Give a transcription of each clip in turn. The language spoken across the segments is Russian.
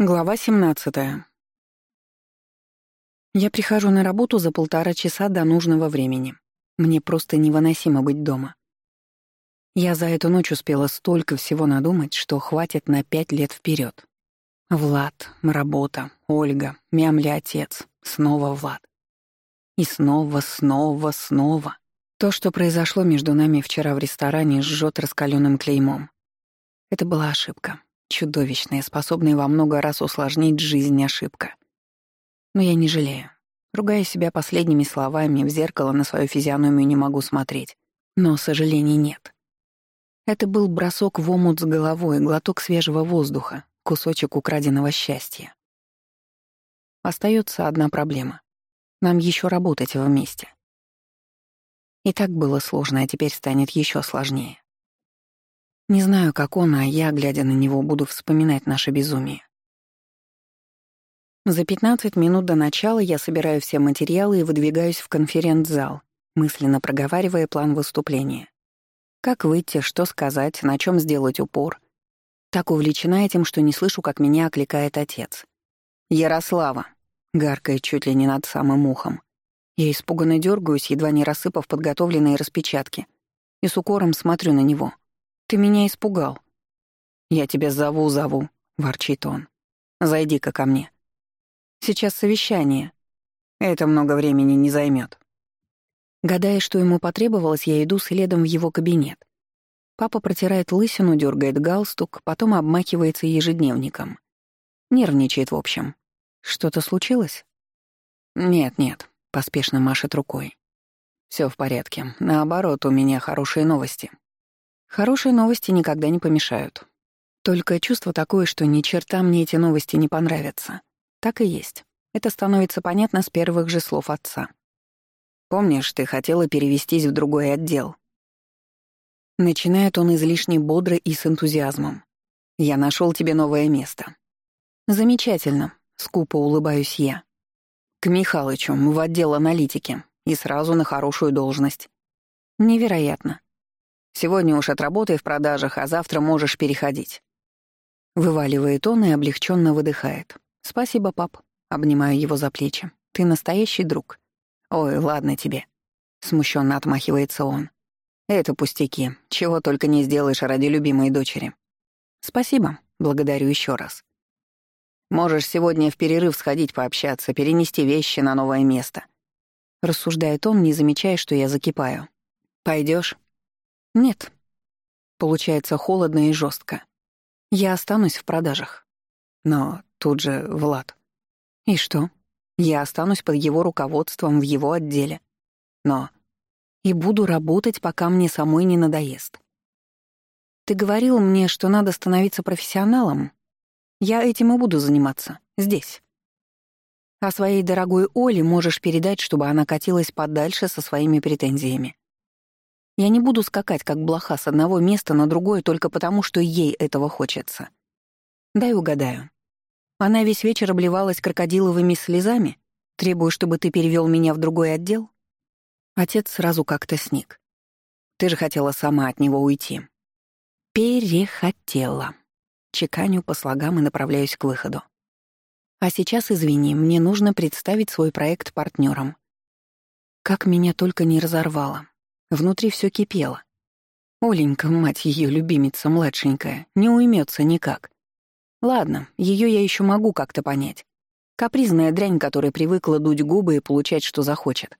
Глава 17. Я прихожу на работу за полтора часа до нужного времени. Мне просто невыносимо быть дома. Я за эту ночь успела столько всего надумать, что хватит на пять лет вперед. Влад, работа, Ольга, мямли отец, снова Влад. И снова, снова, снова. То, что произошло между нами вчера в ресторане, жжет раскаленным клеймом. Это была ошибка. Чудовищная, способная во много раз усложнить жизнь ошибка. Но я не жалею. Ругая себя последними словами, в зеркало на свою физиономию не могу смотреть. Но сожалений нет. Это был бросок в омут с головой, глоток свежего воздуха, кусочек украденного счастья. Остается одна проблема. Нам еще работать вместе. И так было сложно, а теперь станет еще сложнее. Не знаю, как он, а я, глядя на него, буду вспоминать наше безумие. За 15 минут до начала я собираю все материалы и выдвигаюсь в конференц-зал, мысленно проговаривая план выступления. Как выйти, что сказать, на чем сделать упор. Так увлечена этим, что не слышу, как меня окликает отец. «Ярослава!» — гаркает чуть ли не над самым ухом. Я испуганно дергаюсь, едва не рассыпав подготовленные распечатки, и с укором смотрю на него — ты меня испугал. Я тебя зову-зову, ворчит он. Зайди-ка ко мне. Сейчас совещание. Это много времени не займет. Гадая, что ему потребовалось, я иду следом в его кабинет. Папа протирает лысину, дергает галстук, потом обмахивается ежедневником. Нервничает, в общем. Что-то случилось? Нет, нет, поспешно машет рукой. Все в порядке. Наоборот, у меня хорошие новости. Хорошие новости никогда не помешают. Только чувство такое, что ни черта мне эти новости не понравятся. Так и есть. Это становится понятно с первых же слов отца. «Помнишь, ты хотела перевестись в другой отдел?» Начинает он излишне бодро и с энтузиазмом. «Я нашел тебе новое место». «Замечательно», — скупо улыбаюсь я. «К Михалычу, в отдел аналитики, и сразу на хорошую должность». «Невероятно. Сегодня уж отработай в продажах, а завтра можешь переходить». Вываливает он и облегченно выдыхает. «Спасибо, пап». Обнимаю его за плечи. «Ты настоящий друг». «Ой, ладно тебе». Смущенно отмахивается он. «Это пустяки. Чего только не сделаешь ради любимой дочери». «Спасибо. Благодарю еще раз». «Можешь сегодня в перерыв сходить пообщаться, перенести вещи на новое место». Рассуждает он, не замечая, что я закипаю. Пойдешь? Нет. Получается холодно и жестко. Я останусь в продажах. Но тут же Влад. И что? Я останусь под его руководством в его отделе. Но... И буду работать, пока мне самой не надоест. Ты говорил мне, что надо становиться профессионалом. Я этим и буду заниматься. Здесь. А своей дорогой Оле можешь передать, чтобы она катилась подальше со своими претензиями. Я не буду скакать, как блоха, с одного места на другое только потому, что ей этого хочется. Дай угадаю. Она весь вечер обливалась крокодиловыми слезами, требуя, чтобы ты перевел меня в другой отдел? Отец сразу как-то сник. Ты же хотела сама от него уйти. Перехотела. Чеканю по слогам и направляюсь к выходу. А сейчас, извини, мне нужно представить свой проект партнерам. Как меня только не разорвало. Внутри все кипело. Оленька, мать ее любимица младшенькая, не уймется никак. Ладно, ее я еще могу как-то понять. Капризная дрянь, которая привыкла дуть губы и получать, что захочет.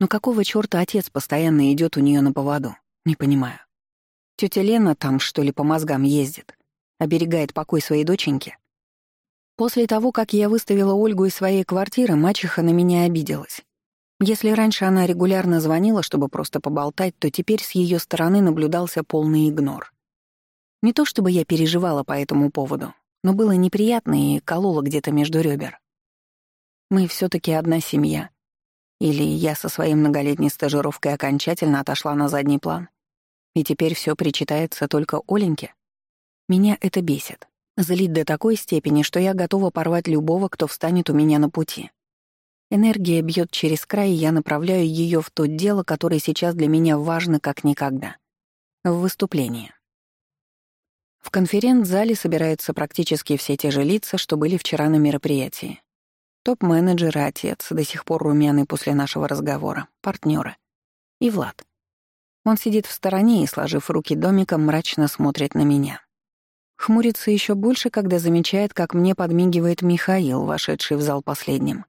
Но какого чёрта отец постоянно идет у нее на поводу? Не понимаю. Тетя Лена там, что ли, по мозгам ездит? Оберегает покой своей доченьки? После того, как я выставила Ольгу из своей квартиры, мачеха на меня обиделась. Если раньше она регулярно звонила, чтобы просто поболтать, то теперь с ее стороны наблюдался полный игнор. Не то чтобы я переживала по этому поводу, но было неприятно и кололо где-то между ребер. Мы все таки одна семья. Или я со своей многолетней стажировкой окончательно отошла на задний план, и теперь все причитается только Оленьке. Меня это бесит. Злит до такой степени, что я готова порвать любого, кто встанет у меня на пути. Энергия бьет через край, и я направляю ее в то дело, которое сейчас для меня важно как никогда. В выступление. В конференц-зале собираются практически все те же лица, что были вчера на мероприятии. Топ-менеджер, отец, до сих пор румяный после нашего разговора, партнеры. И Влад. Он сидит в стороне и, сложив руки домиком, мрачно смотрит на меня. Хмурится еще больше, когда замечает, как мне подмигивает Михаил, вошедший в зал последним.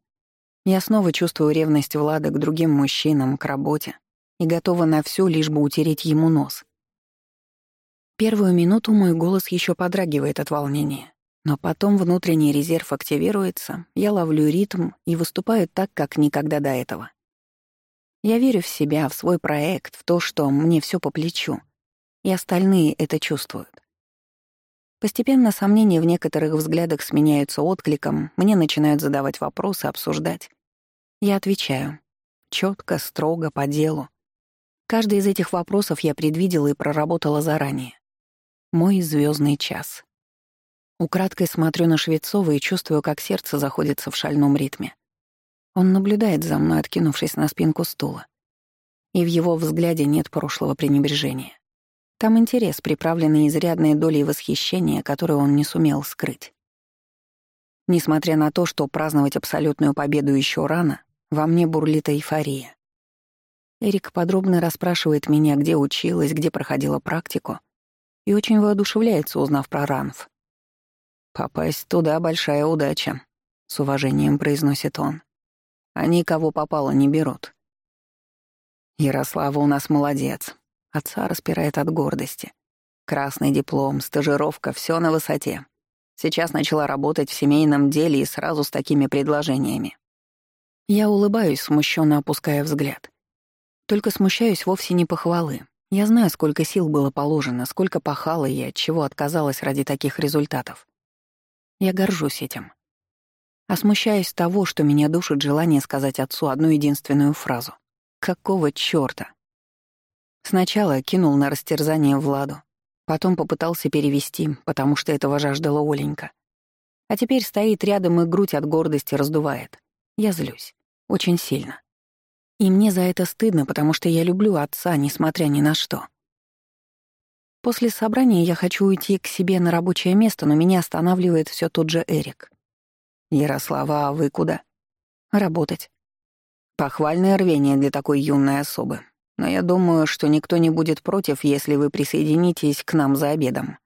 Я снова чувствую ревность Влада к другим мужчинам, к работе, и готова на все, лишь бы утереть ему нос. Первую минуту мой голос еще подрагивает от волнения, но потом внутренний резерв активируется, я ловлю ритм и выступаю так, как никогда до этого. Я верю в себя, в свой проект, в то, что мне все по плечу, и остальные это чувствуют. Постепенно сомнения в некоторых взглядах сменяются откликом, мне начинают задавать вопросы, обсуждать. Я отвечаю. четко, строго, по делу. Каждый из этих вопросов я предвидела и проработала заранее. Мой звездный час. Украдкой смотрю на Швецова и чувствую, как сердце заходится в шальном ритме. Он наблюдает за мной, откинувшись на спинку стула. И в его взгляде нет прошлого пренебрежения. Там интерес, приправленный изрядной долей восхищения, которую он не сумел скрыть. Несмотря на то, что праздновать абсолютную победу еще рано, во мне бурлит эйфория. Эрик подробно расспрашивает меня, где училась, где проходила практику, и очень воодушевляется, узнав про ранф. «Попасть туда — большая удача», — с уважением произносит он. «Они кого попало не берут». «Ярослава у нас молодец», Отца распирает от гордости. Красный диплом, стажировка, все на высоте. Сейчас начала работать в семейном деле и сразу с такими предложениями. Я улыбаюсь, смущенно опуская взгляд. Только смущаюсь вовсе не похвалы. Я знаю, сколько сил было положено, сколько пахала я, от чего отказалась ради таких результатов. Я горжусь этим. А смущаюсь того, что меня душит желание сказать отцу одну единственную фразу. Какого чёрта? Сначала кинул на растерзание Владу, потом попытался перевести, потому что этого жаждала Оленька. А теперь стоит рядом и грудь от гордости раздувает. Я злюсь. Очень сильно. И мне за это стыдно, потому что я люблю отца, несмотря ни на что. После собрания я хочу уйти к себе на рабочее место, но меня останавливает все тот же Эрик. «Ярослава, а вы куда?» «Работать». Похвальное рвение для такой юной особы но я думаю, что никто не будет против, если вы присоединитесь к нам за обедом.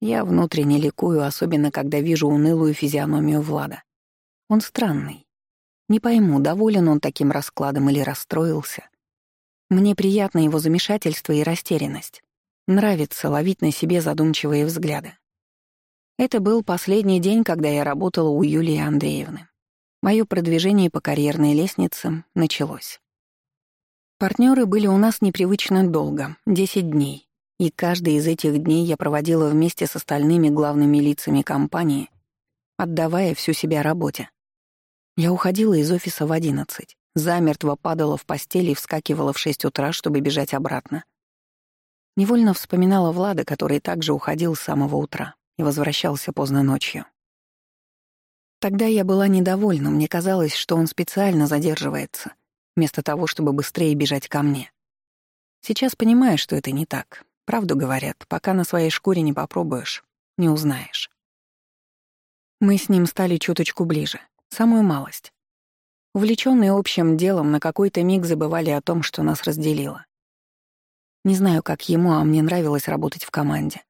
Я внутренне ликую, особенно когда вижу унылую физиономию Влада. Он странный. Не пойму, доволен он таким раскладом или расстроился. Мне приятно его замешательство и растерянность. Нравится ловить на себе задумчивые взгляды. Это был последний день, когда я работала у Юлии Андреевны. Мое продвижение по карьерной лестнице началось. Партнеры были у нас непривычно долго — 10 дней. И каждый из этих дней я проводила вместе с остальными главными лицами компании, отдавая всю себя работе. Я уходила из офиса в 11, замертво падала в постели и вскакивала в 6 утра, чтобы бежать обратно. Невольно вспоминала Влада, который также уходил с самого утра и возвращался поздно ночью. Тогда я была недовольна, мне казалось, что он специально задерживается, вместо того, чтобы быстрее бежать ко мне. Сейчас понимаю, что это не так. Правду говорят, пока на своей шкуре не попробуешь, не узнаешь. Мы с ним стали чуточку ближе, самую малость. Увлечённые общим делом, на какой-то миг забывали о том, что нас разделило. Не знаю, как ему, а мне нравилось работать в команде.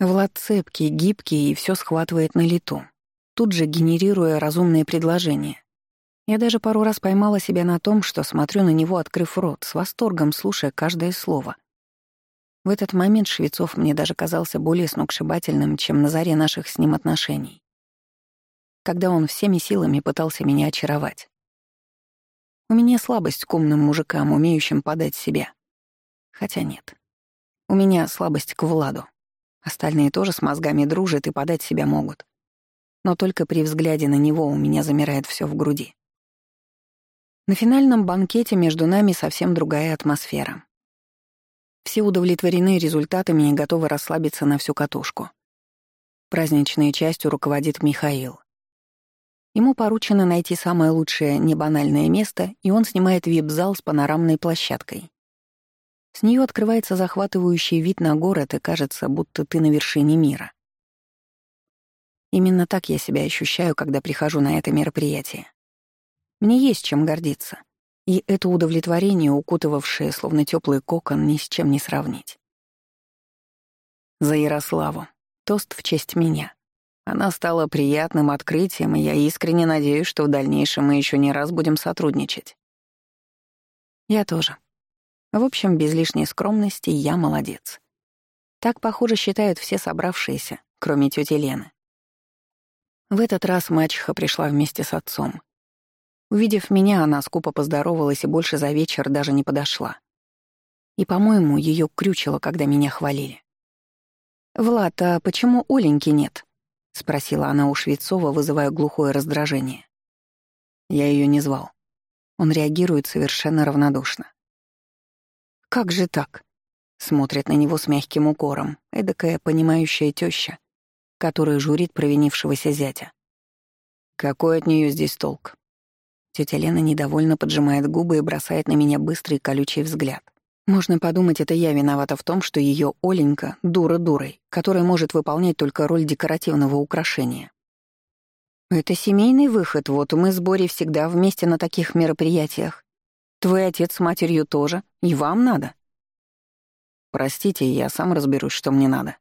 Влад цепкий, гибкий и всё схватывает на лету, тут же генерируя разумные предложения. Я даже пару раз поймала себя на том, что смотрю на него, открыв рот, с восторгом слушая каждое слово. В этот момент Швецов мне даже казался более сногсшибательным, чем на заре наших с ним отношений. Когда он всеми силами пытался меня очаровать. У меня слабость к умным мужикам, умеющим подать себя. Хотя нет. У меня слабость к Владу. Остальные тоже с мозгами дружат и подать себя могут. Но только при взгляде на него у меня замирает все в груди. На финальном банкете между нами совсем другая атмосфера. Все удовлетворены результатами и готовы расслабиться на всю катушку. Праздничной частью руководит Михаил. Ему поручено найти самое лучшее небанальное место, и он снимает вип-зал с панорамной площадкой. С нее открывается захватывающий вид на город, и кажется, будто ты на вершине мира. Именно так я себя ощущаю, когда прихожу на это мероприятие. Мне есть чем гордиться, и это удовлетворение, укутывавшее словно теплый кокон, ни с чем не сравнить. За Ярославу. Тост в честь меня. Она стала приятным открытием, и я искренне надеюсь, что в дальнейшем мы еще не раз будем сотрудничать. Я тоже. В общем, без лишней скромности я молодец. Так, похоже, считают все собравшиеся, кроме тети Лены. В этот раз мачеха пришла вместе с отцом. Увидев меня, она скупо поздоровалась и больше за вечер даже не подошла. И, по-моему, ее крючило, когда меня хвалили. «Влад, а почему Оленьки нет?» — спросила она у Швецова, вызывая глухое раздражение. Я ее не звал. Он реагирует совершенно равнодушно. «Как же так?» — смотрит на него с мягким укором, эдакая понимающая теща, которая журит провинившегося зятя. «Какой от нее здесь толк?» Тетя Лена недовольно поджимает губы и бросает на меня быстрый колючий взгляд. Можно подумать, это я виновата в том, что ее Оленька — дура дурой, которая может выполнять только роль декоративного украшения. Это семейный выход, вот мы с Борей всегда вместе на таких мероприятиях. Твой отец с матерью тоже, и вам надо. Простите, я сам разберусь, что мне надо.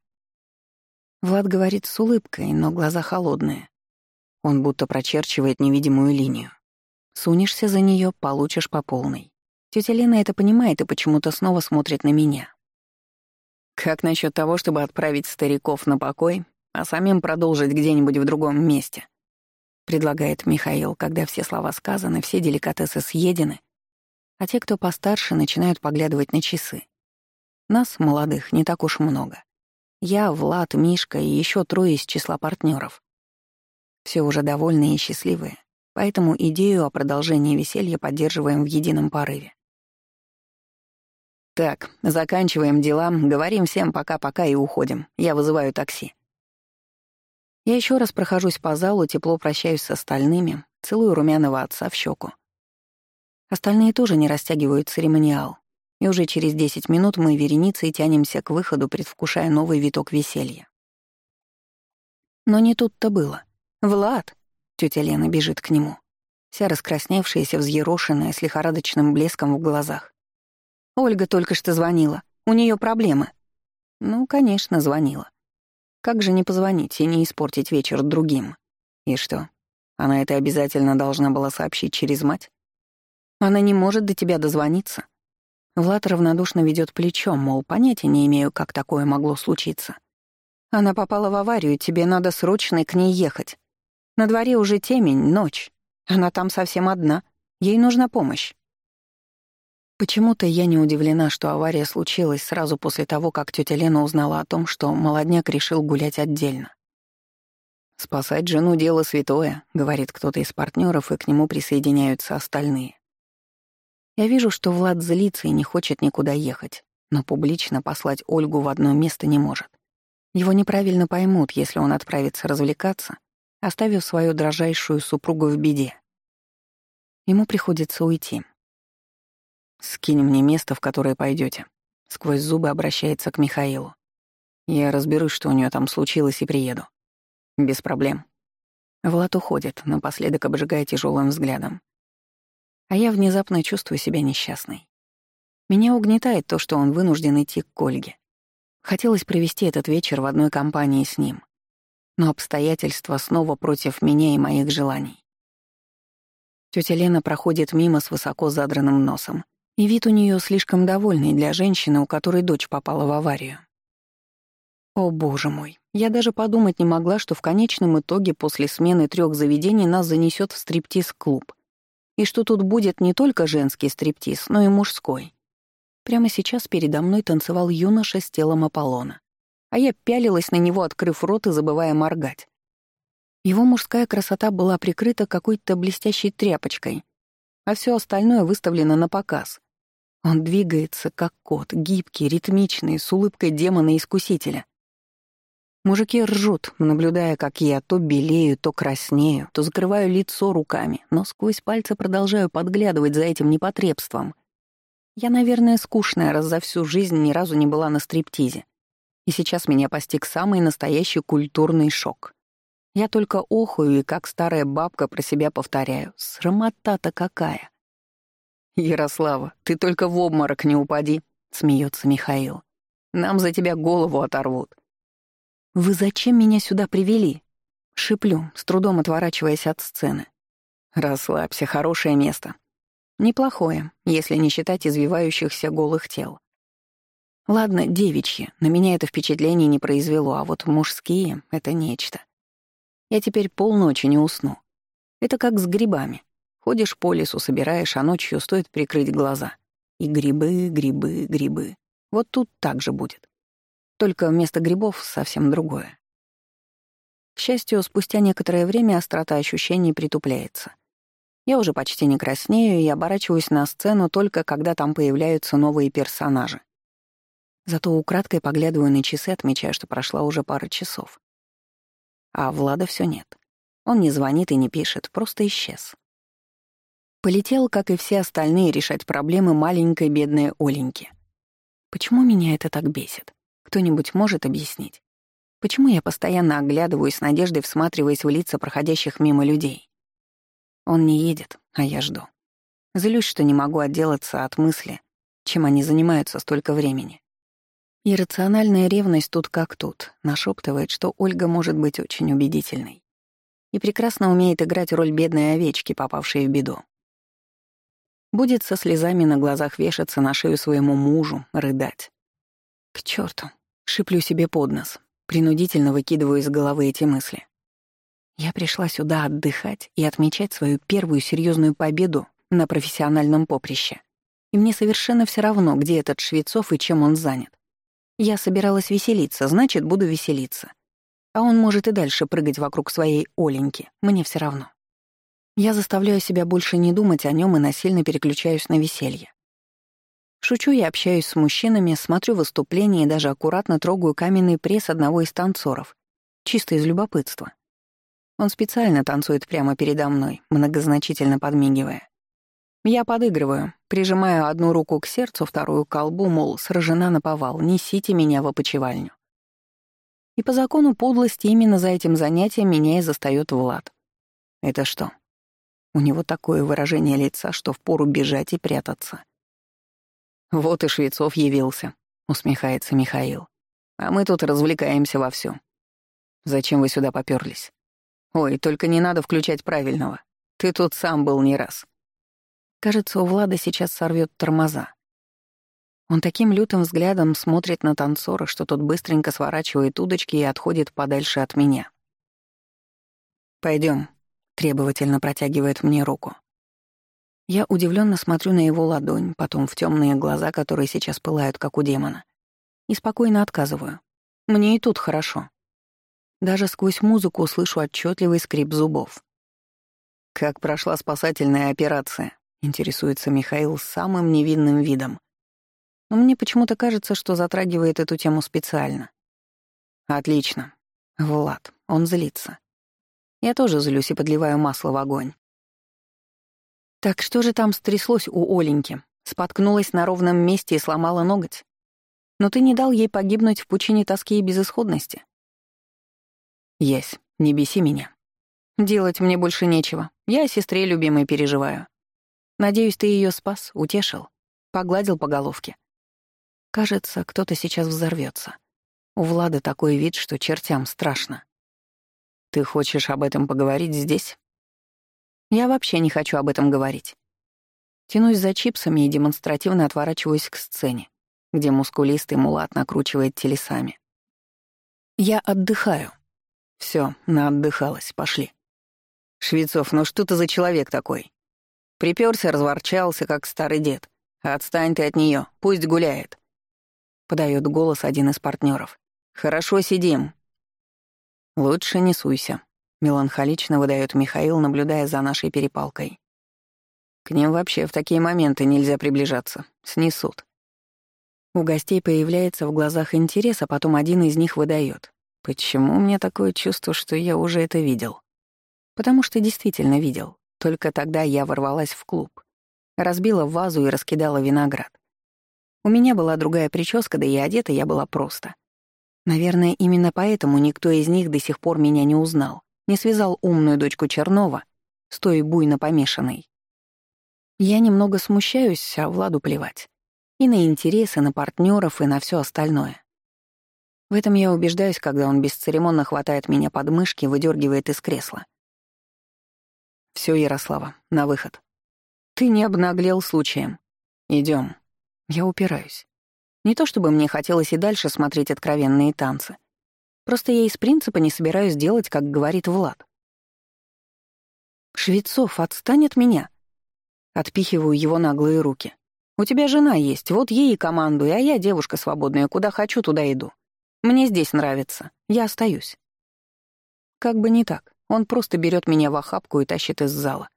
Влад говорит с улыбкой, но глаза холодные. Он будто прочерчивает невидимую линию. Сунешься за нее, получишь по полной. Тетя Лена это понимает и почему-то снова смотрит на меня. Как насчет того, чтобы отправить стариков на покой, а самим продолжить где-нибудь в другом месте? Предлагает Михаил, когда все слова сказаны, все деликатесы съедены, а те, кто постарше, начинают поглядывать на часы. Нас, молодых, не так уж много. Я, Влад, Мишка и еще трое из числа партнеров. Все уже довольные и счастливые, поэтому идею о продолжении веселья поддерживаем в едином порыве. «Так, заканчиваем дела, говорим всем пока-пока и уходим. Я вызываю такси». Я еще раз прохожусь по залу, тепло прощаюсь с остальными, целую румяного отца в щеку. Остальные тоже не растягивают церемониал, и уже через 10 минут мы вереницей тянемся к выходу, предвкушая новый виток веселья. Но не тут-то было. «Влад!» — тетя Лена бежит к нему, вся раскрасневшаяся, взъерошенная, с лихорадочным блеском в глазах. Ольга только что звонила. У нее проблемы. Ну, конечно, звонила. Как же не позвонить и не испортить вечер другим? И что? Она это обязательно должна была сообщить через мать? Она не может до тебя дозвониться. Влад равнодушно ведет плечом, мол, понятия не имею, как такое могло случиться. Она попала в аварию, тебе надо срочно к ней ехать. На дворе уже темень, ночь. Она там совсем одна. Ей нужна помощь. Почему-то я не удивлена, что авария случилась сразу после того, как тетя Лена узнала о том, что молодняк решил гулять отдельно. «Спасать жену — дело святое», — говорит кто-то из партнеров, и к нему присоединяются остальные. Я вижу, что Влад злится и не хочет никуда ехать, но публично послать Ольгу в одно место не может. Его неправильно поймут, если он отправится развлекаться, оставив свою дрожайшую супругу в беде. Ему приходится уйти. «Скинь мне место, в которое пойдете. Сквозь зубы обращается к Михаилу. «Я разберусь, что у нее там случилось, и приеду». «Без проблем». Влад уходит, напоследок обжигая тяжелым взглядом. А я внезапно чувствую себя несчастной. Меня угнетает то, что он вынужден идти к Ольге. Хотелось провести этот вечер в одной компании с ним. Но обстоятельства снова против меня и моих желаний. Тетя Лена проходит мимо с высоко задранным носом, и вид у нее слишком довольный для женщины, у которой дочь попала в аварию. О, боже мой, я даже подумать не могла, что в конечном итоге после смены трех заведений нас занесет в стриптиз-клуб. И что тут будет не только женский стриптиз, но и мужской. Прямо сейчас передо мной танцевал юноша с телом Аполлона. А я пялилась на него, открыв рот и забывая моргать. Его мужская красота была прикрыта какой-то блестящей тряпочкой, а все остальное выставлено на показ. Он двигается, как кот, гибкий, ритмичный, с улыбкой демона-искусителя. Мужики ржут, наблюдая, как я то белею, то краснею, то закрываю лицо руками, но сквозь пальцы продолжаю подглядывать за этим непотребством. Я, наверное, скучная, раз за всю жизнь ни разу не была на стриптизе. И сейчас меня постиг самый настоящий культурный шок. Я только охую и как старая бабка про себя повторяю. Срамота-то какая! «Ярослава, ты только в обморок не упади», — смеется Михаил. «Нам за тебя голову оторвут». «Вы зачем меня сюда привели?» Шиплю, с трудом отворачиваясь от сцены. «Расслабься, хорошее место. Неплохое, если не считать извивающихся голых тел. Ладно, девичьи, на меня это впечатление не произвело, а вот мужские — это нечто. Я теперь полночи не усну. Это как с грибами. Ходишь по лесу, собираешь, а ночью стоит прикрыть глаза. И грибы, грибы, грибы. Вот тут так же будет. Только вместо грибов совсем другое. К счастью, спустя некоторое время острота ощущений притупляется. Я уже почти не краснею и оборачиваюсь на сцену только когда там появляются новые персонажи. Зато украдкой поглядываю на часы, отмечая, что прошла уже пара часов. А Влада все нет. Он не звонит и не пишет, просто исчез. Полетел, как и все остальные, решать проблемы маленькой бедной Оленьки. Почему меня это так бесит? Кто-нибудь может объяснить? Почему я постоянно оглядываюсь с надеждой, всматриваясь в лица проходящих мимо людей? Он не едет, а я жду. Злюсь, что не могу отделаться от мысли, чем они занимаются столько времени. Иррациональная ревность тут как тут, нашептывает, что Ольга может быть очень убедительной. И прекрасно умеет играть роль бедной овечки, попавшей в беду. Будет со слезами на глазах вешаться на шею своему мужу, рыдать. К черту, шиплю себе под нос, принудительно выкидываю из головы эти мысли. Я пришла сюда отдыхать и отмечать свою первую серьезную победу на профессиональном поприще. И мне совершенно все равно, где этот Швецов и чем он занят. Я собиралась веселиться, значит, буду веселиться. А он может и дальше прыгать вокруг своей Оленьки, мне все равно. Я заставляю себя больше не думать о нем и насильно переключаюсь на веселье. Шучу и общаюсь с мужчинами, смотрю выступления и даже аккуратно трогаю каменный пресс одного из танцоров, чисто из любопытства. Он специально танцует прямо передо мной, многозначительно подмигивая. Я подыгрываю, прижимаю одну руку к сердцу, вторую к колбу, мол, сражена на повал, несите меня в опочивальню. И по закону подлости именно за этим занятием меня и застаёт Влад. Это что, у него такое выражение лица, что впору бежать и прятаться. «Вот и Швецов явился», — усмехается Михаил. «А мы тут развлекаемся вовсю. Зачем вы сюда попёрлись? Ой, только не надо включать правильного. Ты тут сам был не раз». Кажется, у Влада сейчас сорвет тормоза. Он таким лютым взглядом смотрит на танцора, что тот быстренько сворачивает удочки и отходит подальше от меня. Пойдем, требовательно протягивает мне руку. Я удивленно смотрю на его ладонь, потом в темные глаза, которые сейчас пылают, как у демона, и спокойно отказываю. Мне и тут хорошо. Даже сквозь музыку слышу отчетливый скрип зубов. «Как прошла спасательная операция?» — интересуется Михаил самым невинным видом. Но мне почему-то кажется, что затрагивает эту тему специально. «Отлично. Влад, он злится. Я тоже злюсь и подливаю масло в огонь. Так что же там стряслось у Оленьки? Споткнулась на ровном месте и сломала ноготь? Но ты не дал ей погибнуть в пучине тоски и безысходности? Есть, не беси меня. Делать мне больше нечего. Я о сестре любимой переживаю. Надеюсь, ты ее спас, утешил, погладил по головке. Кажется, кто-то сейчас взорвется. У Влада такой вид, что чертям страшно. Ты хочешь об этом поговорить здесь? Я вообще не хочу об этом говорить. Тянусь за чипсами и демонстративно отворачиваюсь к сцене, где мускулистый мулат накручивает телесами. Я отдыхаю. Все, наотдыхалась, пошли. Швецов, ну что ты за человек такой? Приперся, разворчался, как старый дед. Отстань ты от нее, пусть гуляет. Подает голос один из партнеров. Хорошо сидим, «Лучше не суйся», — меланхолично выдает Михаил, наблюдая за нашей перепалкой. «К ним вообще в такие моменты нельзя приближаться. Снесут». У гостей появляется в глазах интерес, а потом один из них выдает. «Почему у меня такое чувство, что я уже это видел?» «Потому что действительно видел. Только тогда я ворвалась в клуб. Разбила вазу и раскидала виноград. У меня была другая прическа, да и одета я была просто. Наверное, именно поэтому никто из них до сих пор меня не узнал, не связал умную дочку Чернова с той буйно помешанной. Я немного смущаюсь, а Владу плевать. И на интересы, на партнеров, и на все остальное. В этом я убеждаюсь, когда он бесцеремонно хватает меня под мышки и выдергивает из кресла. Все, Ярослава, на выход. Ты не обнаглел случаем. Идем. Я упираюсь. Не то чтобы мне хотелось и дальше смотреть откровенные танцы. Просто я из принципа не собираюсь делать, как говорит Влад. «Швецов, отстань от меня!» Отпихиваю его наглые руки. «У тебя жена есть, вот ей и командуй, а я девушка свободная, куда хочу, туда иду. Мне здесь нравится, я остаюсь». Как бы не так, он просто берет меня в охапку и тащит из зала.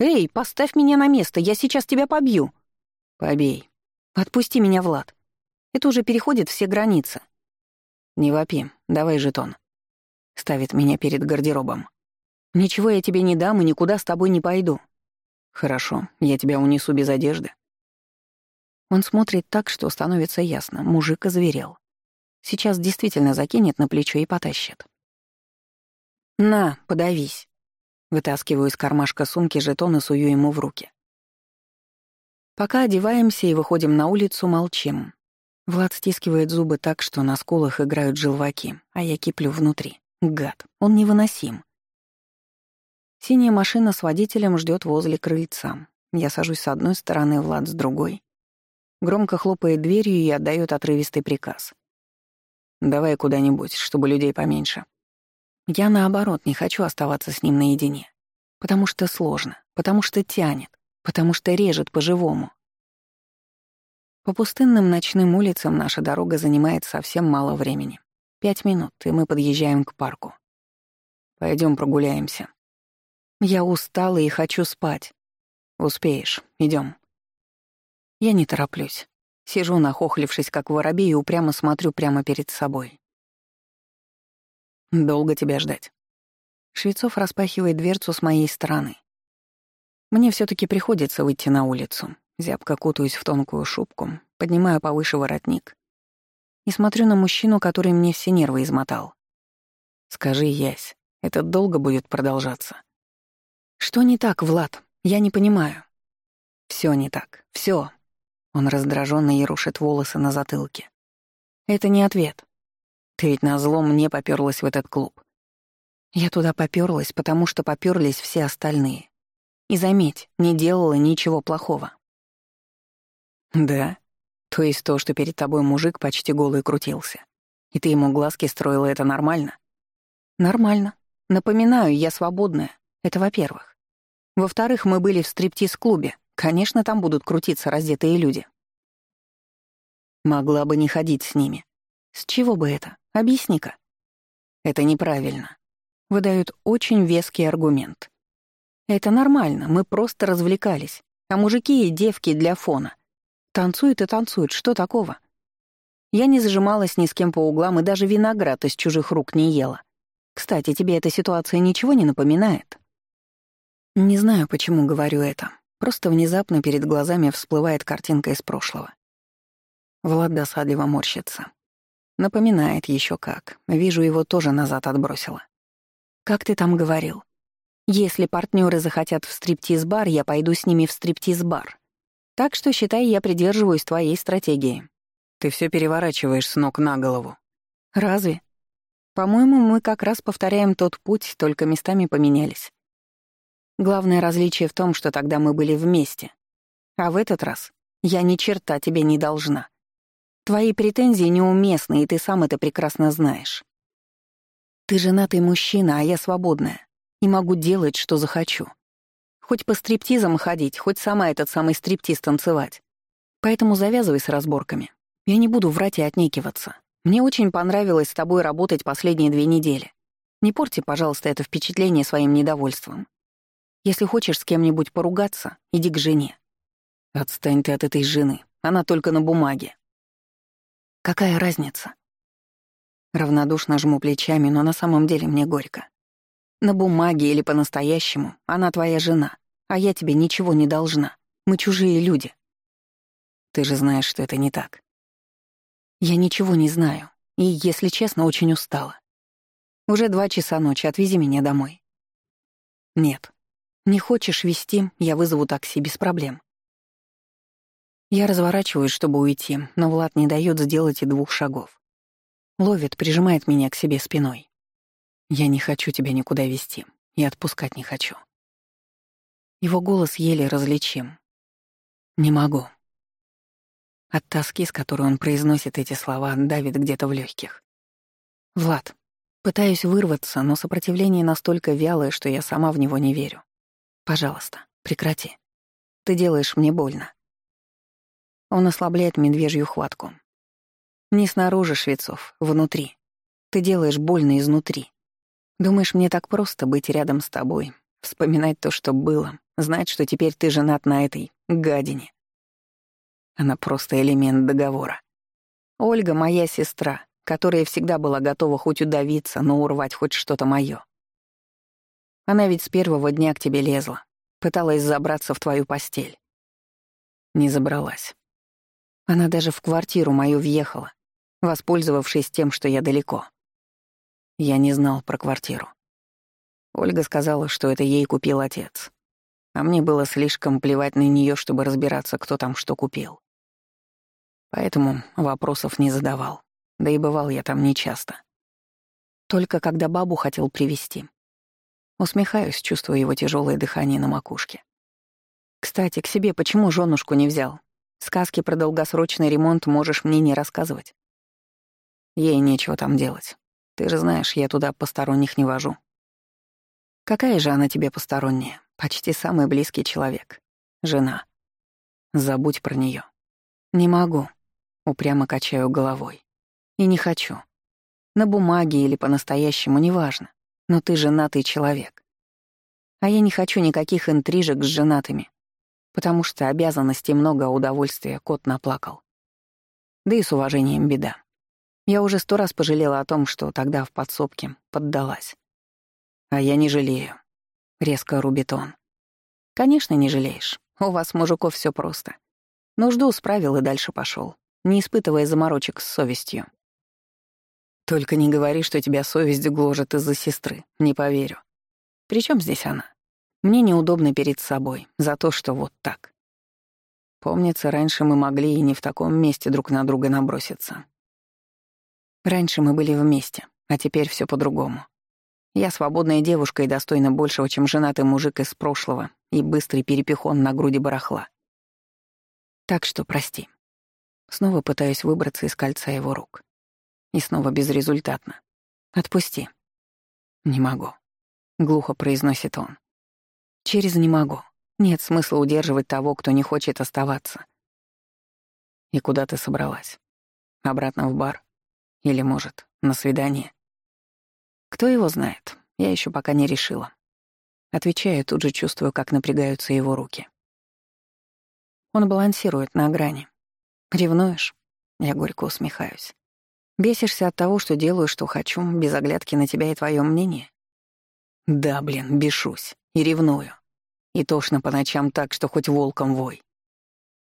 «Эй, поставь меня на место, я сейчас тебя побью!» «Побей». «Отпусти меня, Влад. Это уже переходит все границы». «Не вопи, давай жетон». Ставит меня перед гардеробом. «Ничего я тебе не дам и никуда с тобой не пойду». «Хорошо, я тебя унесу без одежды». Он смотрит так, что становится ясно, мужик озверел. Сейчас действительно закинет на плечо и потащит. «На, подавись». Вытаскиваю из кармашка сумки жетон и сую ему в руки. Пока одеваемся и выходим на улицу, молчим. Влад стискивает зубы так, что на скулах играют желваки, а я киплю внутри. Гад, он невыносим. Синяя машина с водителем ждет возле крыльца. Я сажусь с одной стороны, Влад с другой. Громко хлопает дверью и отдает отрывистый приказ. «Давай куда-нибудь, чтобы людей поменьше». Я, наоборот, не хочу оставаться с ним наедине. Потому что сложно, потому что тянет, потому что режет по-живому. По пустынным ночным улицам наша дорога занимает совсем мало времени. Пять минут, и мы подъезжаем к парку. Пойдем прогуляемся. Я устала и хочу спать. Успеешь, идем. Я не тороплюсь. Сижу, нахохлившись, как воробей, и упрямо смотрю прямо перед собой. Долго тебя ждать. Швецов распахивает дверцу с моей стороны. Мне все таки приходится выйти на улицу. Зябко кутаюсь в тонкую шубку, поднимаю повыше воротник и смотрю на мужчину, который мне все нервы измотал. Скажи, Ясь, это долго будет продолжаться? Что не так, Влад? Я не понимаю. Все не так. Все. Он раздраженно и рушит волосы на затылке. Это не ответ. Ты ведь назло мне попёрлась в этот клуб. Я туда попёрлась, потому что попёрлись все остальные. И заметь, не делала ничего плохого. Да? То есть то, что перед тобой мужик почти голый крутился. И ты ему глазки строила, это нормально? Нормально. Напоминаю, я свободная. Это во-первых. Во-вторых, мы были в стриптиз-клубе. Конечно, там будут крутиться раздетые люди. Могла бы не ходить с ними. С чего бы это? Объясни-ка. Это неправильно. Выдают очень веский аргумент. Это нормально, мы просто развлекались. А мужики и девки для фона. Танцуют и танцуют, что такого? Я не зажималась ни с кем по углам и даже виноград из чужих рук не ела. Кстати, тебе эта ситуация ничего не напоминает? Не знаю, почему говорю это. Просто внезапно перед глазами всплывает картинка из прошлого. Влад досадливо морщится. Напоминает еще как. Вижу, его тоже назад отбросила. «Как ты там говорил? Если партнеры захотят в стриптиз-бар, я пойду с ними в стриптиз-бар. Так что, считай, я придерживаюсь твоей стратегии. Ты все переворачиваешь с ног на голову. Разве? По-моему, мы как раз повторяем тот путь, только местами поменялись. Главное различие в том, что тогда мы были вместе. А в этот раз я ни черта тебе не должна. Твои претензии неуместны, и ты сам это прекрасно знаешь. Ты женатый мужчина, а я свободная, и могу делать, что захочу. Хоть по стриптизам ходить, хоть сама этот самый стриптиз танцевать. Поэтому завязывай с разборками. Я не буду врать и отнекиваться. Мне очень понравилось с тобой работать последние две недели. Не порти, пожалуйста, это впечатление своим недовольством. Если хочешь с кем-нибудь поругаться, иди к жене. Отстань ты от этой жены, она только на бумаге. Какая разница? Равнодушно жму плечами, но на самом деле мне горько. На бумаге или по-настоящему она твоя жена, а я тебе ничего не должна. Мы чужие люди. Ты же знаешь, что это не так. Я ничего не знаю, и, если честно, очень устала. Уже два часа ночи, отвези меня домой. Нет. Не хочешь вести, я вызову такси без проблем. Я разворачиваюсь, чтобы уйти, но Влад не дает сделать и двух шагов. Ловит, прижимает меня к себе спиной. Я не хочу тебя никуда вести, и отпускать не хочу. Его голос еле различим. Не могу. От тоски, с которой он произносит эти слова, давит где-то в легких. Влад, пытаюсь вырваться, но сопротивление настолько вялое, что я сама в него не верю. Пожалуйста, прекрати. Ты делаешь мне больно. Он ослабляет медвежью хватку. Не снаружи, Швецов, внутри. Ты делаешь больно изнутри. Думаешь, мне так просто быть рядом с тобой, вспоминать то, что было, знать, что теперь ты женат на этой гадине. Она просто элемент договора. Ольга — моя сестра, которая всегда была готова хоть удавиться, но урвать хоть что-то моё. Она ведь с первого дня к тебе лезла, пыталась забраться в твою постель. Не забралась. Она даже в квартиру мою въехала, воспользовавшись тем, что я далеко. Я не знал про квартиру. Ольга сказала, что это ей купил отец. А мне было слишком плевать на нее, чтобы разбираться, кто там что купил. Поэтому вопросов не задавал. Да и бывал я там нечасто. Только когда бабу хотел привести. Усмехаюсь, чувствуя его тяжелое дыхание на макушке. Кстати, к себе почему женушку не взял? Сказки про долгосрочный ремонт можешь мне не рассказывать. Ей нечего там делать. Ты же знаешь, я туда посторонних не вожу. Какая же она тебе посторонняя? Почти самый близкий человек. Жена. Забудь про нее. Не могу. Упрямо качаю головой. И не хочу. На бумаге или по-настоящему, неважно. Но ты женатый человек. А я не хочу никаких интрижек с женатыми потому что обязанностей много, а удовольствия кот наплакал. Да и с уважением беда. Я уже сто раз пожалела о том, что тогда в подсобке поддалась. А я не жалею. Резко рубит он. Конечно, не жалеешь. У вас, мужиков, все просто. Нужду справил и дальше пошел, не испытывая заморочек с совестью. Только не говори, что тебя совесть гложет из-за сестры. Не поверю. Причем здесь она? Мне неудобно перед собой за то, что вот так. Помнится, раньше мы могли и не в таком месте друг на друга наброситься. Раньше мы были вместе, а теперь все по-другому. Я свободная девушка и достойна большего, чем женатый мужик из прошлого и быстрый перепихон на груди барахла. Так что прости. Снова пытаюсь выбраться из кольца его рук. И снова безрезультатно. Отпусти. Не могу. Глухо произносит он. Через не могу. Нет смысла удерживать того, кто не хочет оставаться. И куда ты собралась? Обратно в бар? Или, может, на свидание? Кто его знает? Я еще пока не решила. Отвечаю, тут же чувствую, как напрягаются его руки. Он балансирует на грани. Ревнуешь? Я горько усмехаюсь. Бесишься от того, что делаю, что хочу, без оглядки на тебя и твое мнение? Да, блин, бешусь и ревную. И тошно по ночам так, что хоть волком вой.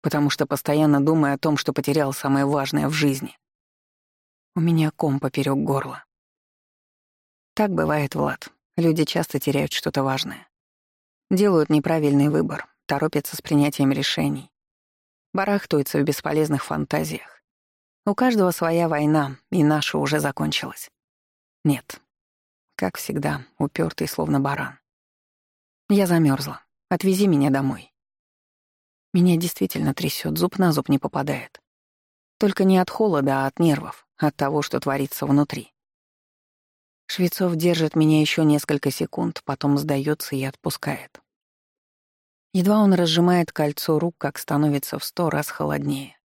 Потому что постоянно думаю о том, что потерял самое важное в жизни. У меня ком поперек горла. Так бывает, Влад. Люди часто теряют что-то важное. Делают неправильный выбор, торопятся с принятием решений. Барахтуются в бесполезных фантазиях. У каждого своя война, и наша уже закончилась. Нет. Как всегда, упертый, словно баран. Я замерзла. Отвези меня домой. Меня действительно трясет, зуб на зуб не попадает. Только не от холода, а от нервов, от того, что творится внутри. Швецов держит меня еще несколько секунд, потом сдается и отпускает. Едва он разжимает кольцо рук, как становится в сто раз холоднее.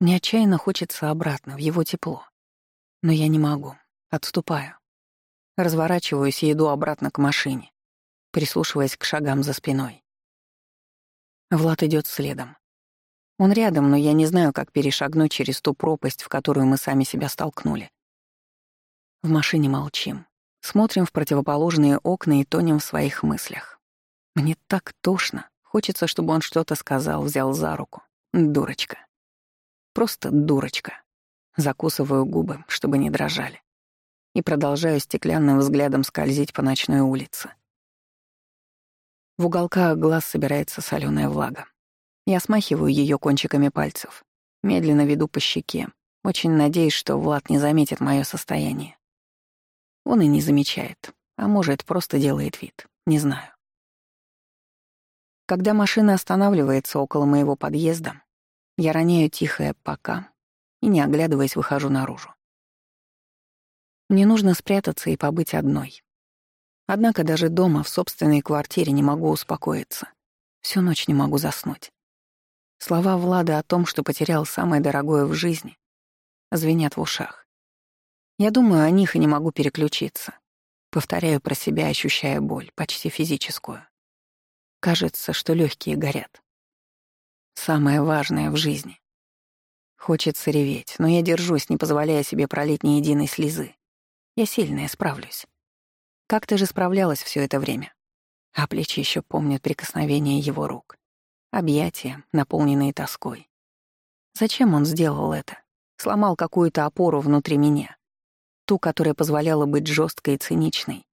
Мне отчаянно хочется обратно, в его тепло. Но я не могу. Отступаю. Разворачиваюсь и иду обратно к машине прислушиваясь к шагам за спиной. Влад идет следом. Он рядом, но я не знаю, как перешагнуть через ту пропасть, в которую мы сами себя столкнули. В машине молчим. Смотрим в противоположные окна и тонем в своих мыслях. Мне так тошно. Хочется, чтобы он что-то сказал, взял за руку. Дурочка. Просто дурочка. Закусываю губы, чтобы не дрожали. И продолжаю стеклянным взглядом скользить по ночной улице. В уголках глаз собирается соленая влага. Я смахиваю ее кончиками пальцев, медленно веду по щеке, очень надеюсь, что Влад не заметит мое состояние. Он и не замечает, а может, просто делает вид, не знаю. Когда машина останавливается около моего подъезда, я роняю тихое «пока» и, не оглядываясь, выхожу наружу. Мне нужно спрятаться и побыть одной. Однако даже дома, в собственной квартире, не могу успокоиться. Всю ночь не могу заснуть. Слова Влада о том, что потерял самое дорогое в жизни, звенят в ушах. Я думаю о них и не могу переключиться. Повторяю про себя, ощущая боль, почти физическую. Кажется, что легкие горят самое важное в жизни. Хочется реветь, но я держусь, не позволяя себе пролить ни единой слезы. Я сильная, справлюсь. Как ты же справлялась все это время? А плечи еще помнят прикосновение его рук. Объятия, наполненные тоской. Зачем он сделал это? Сломал какую-то опору внутри меня. Ту, которая позволяла быть жесткой и циничной.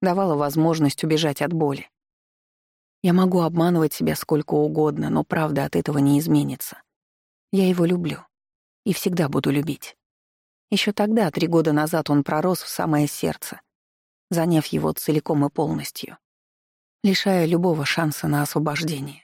Давала возможность убежать от боли. Я могу обманывать себя сколько угодно, но правда от этого не изменится. Я его люблю. И всегда буду любить. Еще тогда, три года назад, он пророс в самое сердце, заняв его целиком и полностью, лишая любого шанса на освобождение.